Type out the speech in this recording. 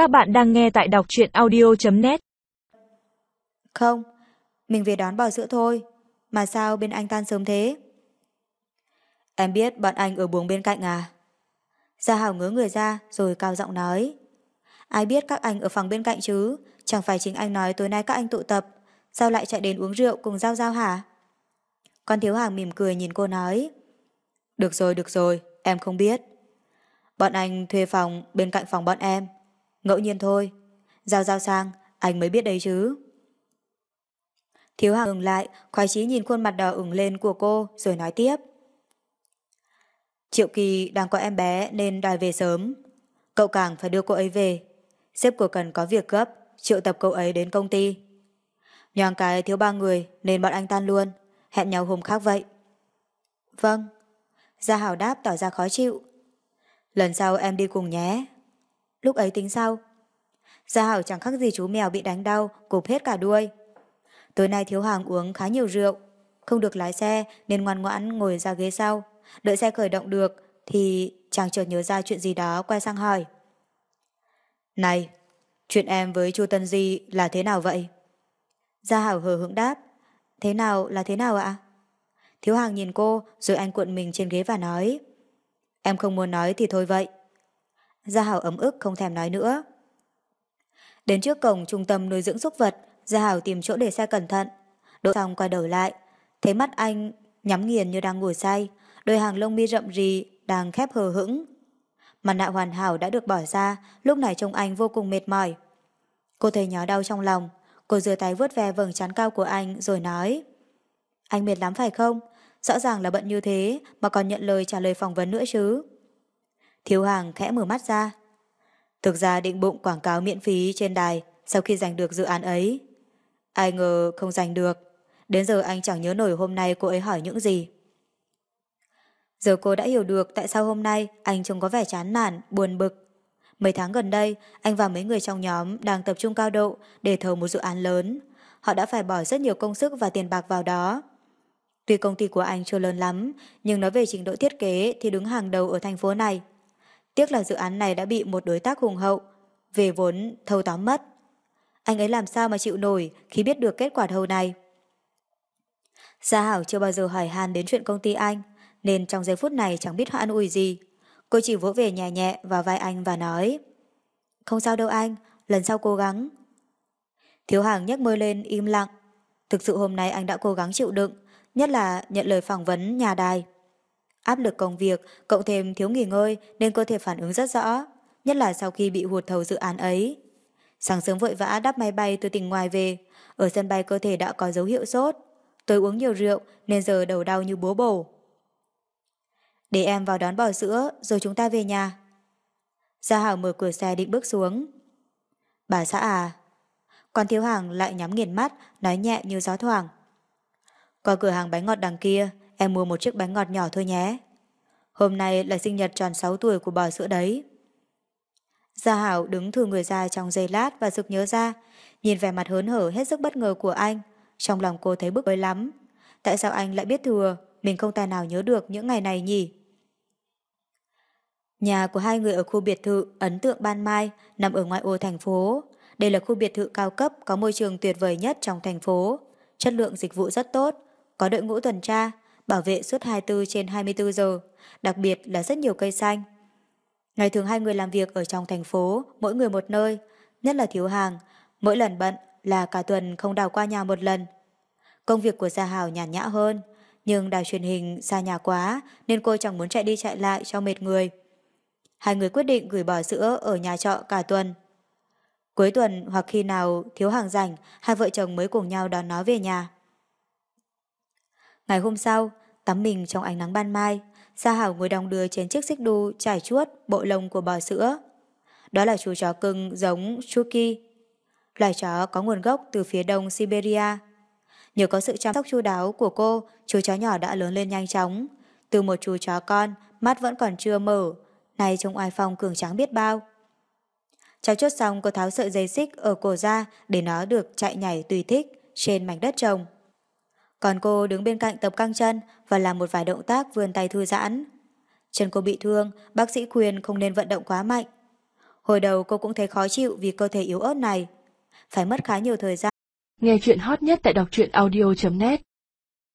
Các bạn đang nghe tại đọc truyện audio.net Không, mình về đón bò sữa thôi. Mà sao bên anh tan sớm thế? Em biết bọn anh ở buồng bên cạnh à? Gia Hảo ngớ người ra rồi cao giọng nói. Ai biết các anh ở phòng bên cạnh chứ? Chẳng phải chính anh nói tối nay các anh tụ tập. Sao lại chạy đến uống rượu cùng Giao Giao hả? Con thiếu hàng mỉm cười nhìn cô nói. Được rồi, được rồi, em không biết. Bọn anh thuê phòng bên cạnh phòng bọn em. Ngẫu nhiên thôi. Giao giao sang, anh mới biết đấy chứ. Thiếu hàng ngừng lại, khoái chí nhìn khuôn mặt đỏ ửng lên của cô rồi nói tiếp. Triệu Kỳ đang có em bé nên đòi về sớm. Cậu càng phải đưa cô ấy về. Sếp của cần có việc gấp, triệu tập cậu ấy đến công ty. Nhoàng cái thiếu ba người nên bọn anh tan luôn. Hẹn nhau hôm khác vậy. Vâng. Gia Hảo đáp tỏ ra khó chịu. Lần sau em đi cùng nhé. Lúc ấy tính sau. Gia Hảo chẳng khác gì chú mèo bị đánh đau, cụp hết cả đuôi. Tối nay thiếu hàng uống khá nhiều rượu, không được lái xe nên ngoan ngoãn ngồi ra ghế sau. Đợi xe khởi động được thì chàng chợt nhớ ra chuyện gì đó quay sang hỏi. Này, chuyện em với chu Tân Di là thế nào vậy? Gia Hảo hờ hững đáp. Thế nào là thế nào ạ? Thiếu hàng nhìn cô rồi anh cuộn mình trên ghế và nói. Em không muốn nói thì thôi vậy. Gia Hảo ấm ức không thèm nói nữa. Đến trước cổng trung tâm nuôi dưỡng súc vật, Gia Hảo tìm chỗ để xe cẩn thận. Đỗ xong quay đầu lại, thấy mắt anh nhắm nghiền như đang ngủ say, đôi hàng lông mi rậm rì đang khép hờ hững. Mặt nạ hoàn hảo đã được bỏ ra, lúc này trông anh vô cùng mệt mỏi. Cô thấy nhỏ đau trong lòng, cô rửa tay vuốt ve vầng trán cao của anh rồi nói Anh mệt lắm phải không? Rõ ràng là bận như thế mà còn nhận lời trả lời phỏng vấn nữa chứ. Thiếu hàng khẽ mở mắt ra. Thực ra định bụng quảng cáo miễn phí trên đài sau khi giành được dự án ấy. Ai ngờ không giành được. Đến giờ anh chẳng nhớ nổi hôm nay cô ấy hỏi những gì. Giờ cô đã hiểu được tại sao hôm nay anh trông có vẻ chán nản, buồn bực. Mấy tháng gần đây, anh và mấy người trong nhóm đang tập trung cao độ để thầu một dự án lớn. Họ đã phải bỏ rất nhiều công sức và tiền bạc vào đó. Tuy công ty của anh chưa lớn lắm, nhưng nói về trình độ thiết kế thì đứng hàng đầu ở thành phố này. Tiếc là dự án này đã bị một đối tác hùng hậu, về vốn thâu tóm mất. Anh ấy làm sao mà chịu nổi khi biết được kết quả thâu này? Gia Hảo chưa bao giờ hỏi han đến chuyện công ty anh, nên trong giây phút này chẳng biết hoãn ủi gì. Cô chỉ vỗ về nhẹ nhẹ vào vai anh và nói Không sao đâu anh, lần sau cố gắng. Thiếu hàng nhấc môi lên im lặng. Thực sự hôm nay anh đã cố gắng chịu đựng, nhất là nhận lời phỏng vấn nhà đài. Áp lực công việc, cộng thêm thiếu nghỉ ngơi nên cơ thể phản ứng rất rõ, nhất là sau khi bị hụt thầu dự án ấy. Sáng sớm vội vã đắp máy bay từ tỉnh ngoài về, ở sân bay cơ thể đã có dấu hiệu sốt. Tôi uống nhiều rượu nên giờ đầu đau như búa bổ. Để em vào đón bò sữa rồi chúng ta về nhà. Gia Hảo mở cửa xe định bước xuống. Bà xã à? Còn thiếu hàng lại nhắm nghiền mắt, nói nhẹ như gió thoảng. Có cửa hàng bánh ngọt đằng kia, em mua một chiếc bánh ngọt nhỏ thôi nhé. Hôm nay là sinh nhật tròn 6 tuổi của bò sữa đấy. Gia Hảo đứng thừa người ra trong giây lát và sực nhớ ra, nhìn vẻ mặt hớn hở hết sức bất ngờ của anh. Trong lòng cô thấy bức bối lắm. Tại sao anh lại biết thừa, mình không tài nào nhớ được những ngày này nhỉ? Nhà của hai người ở khu biệt thự ấn tượng Ban Mai nằm ở ngoại ô thành phố. Đây là khu biệt thự cao cấp có môi trường tuyệt vời nhất trong thành phố. Chất lượng dịch vụ rất tốt, có đội ngũ tuần tra, bảo vệ suốt 24 trên 24 giờ, đặc biệt là rất nhiều cây xanh. Ngày thường hai người làm việc ở trong thành phố, mỗi người một nơi, nhất là thiếu hàng, mỗi lần bận là cả tuần không đào qua nhà một lần. Công việc của Gia Hào nhàn nhã hơn, nhưng đài truyền hình xa nhà quá nên cô chẳng muốn chạy đi chạy lại cho mệt người. Hai người quyết định gửi bò sữa ở nhà trọ cả tuần. Cuối tuần hoặc khi nào thiếu hàng rảnh, hai vợ chồng mới cùng nhau đón nó về nhà. Ngày hôm sau, tắm mình trong ánh nắng ban mai, Sa Hảo ngồi đong đưa trên chiếc xích đu trải chuốt bộ lông của bò sữa. Đó là chú chó cưng giống Chuki. Loài chó có nguồn gốc từ phía đông Siberia. Nhờ có sự chăm sóc chu đáo của cô, chú chó nhỏ đã lớn lên nhanh chóng. Từ một chú chó con, mắt vẫn còn chưa mở, nay trông oai phong cường tráng biết bao. Cháu chốt xong cô tháo sợi dây xích ở cổ ra để nó được chạy nhảy tùy thích trên mảnh đất trồng. Còn cô đứng bên cạnh tập căng chân và làm một vài động tác vươn tay thư giãn. Chân cô bị thương, bác sĩ khuyên không nên vận động quá mạnh. Hồi đầu cô cũng thấy khó chịu vì cơ thể yếu ớt này. Phải mất khá nhiều thời gian. Nghe chuyện hot nhất tại đọc truyện audio.net